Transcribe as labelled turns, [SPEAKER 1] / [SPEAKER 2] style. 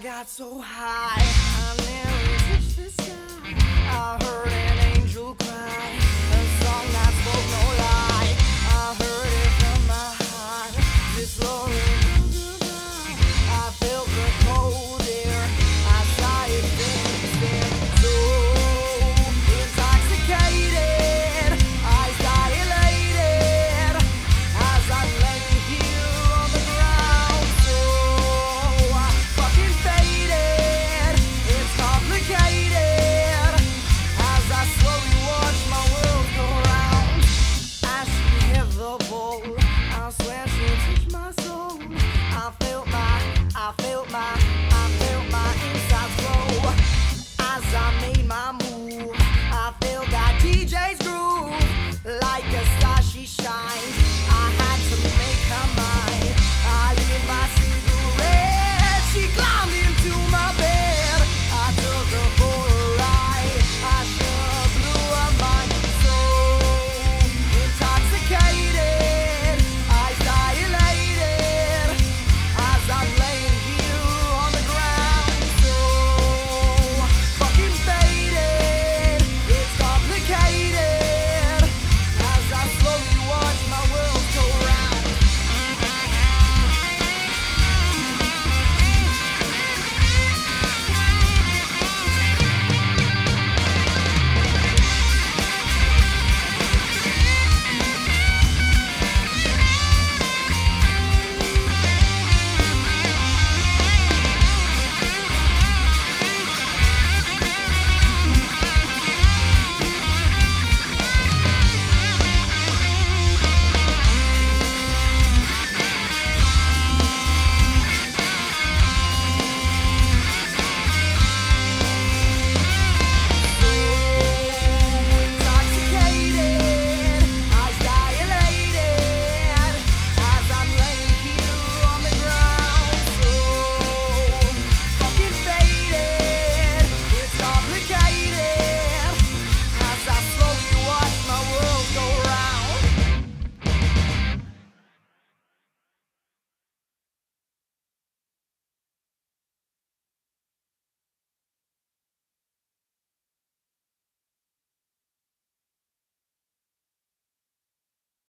[SPEAKER 1] got so high. I felt my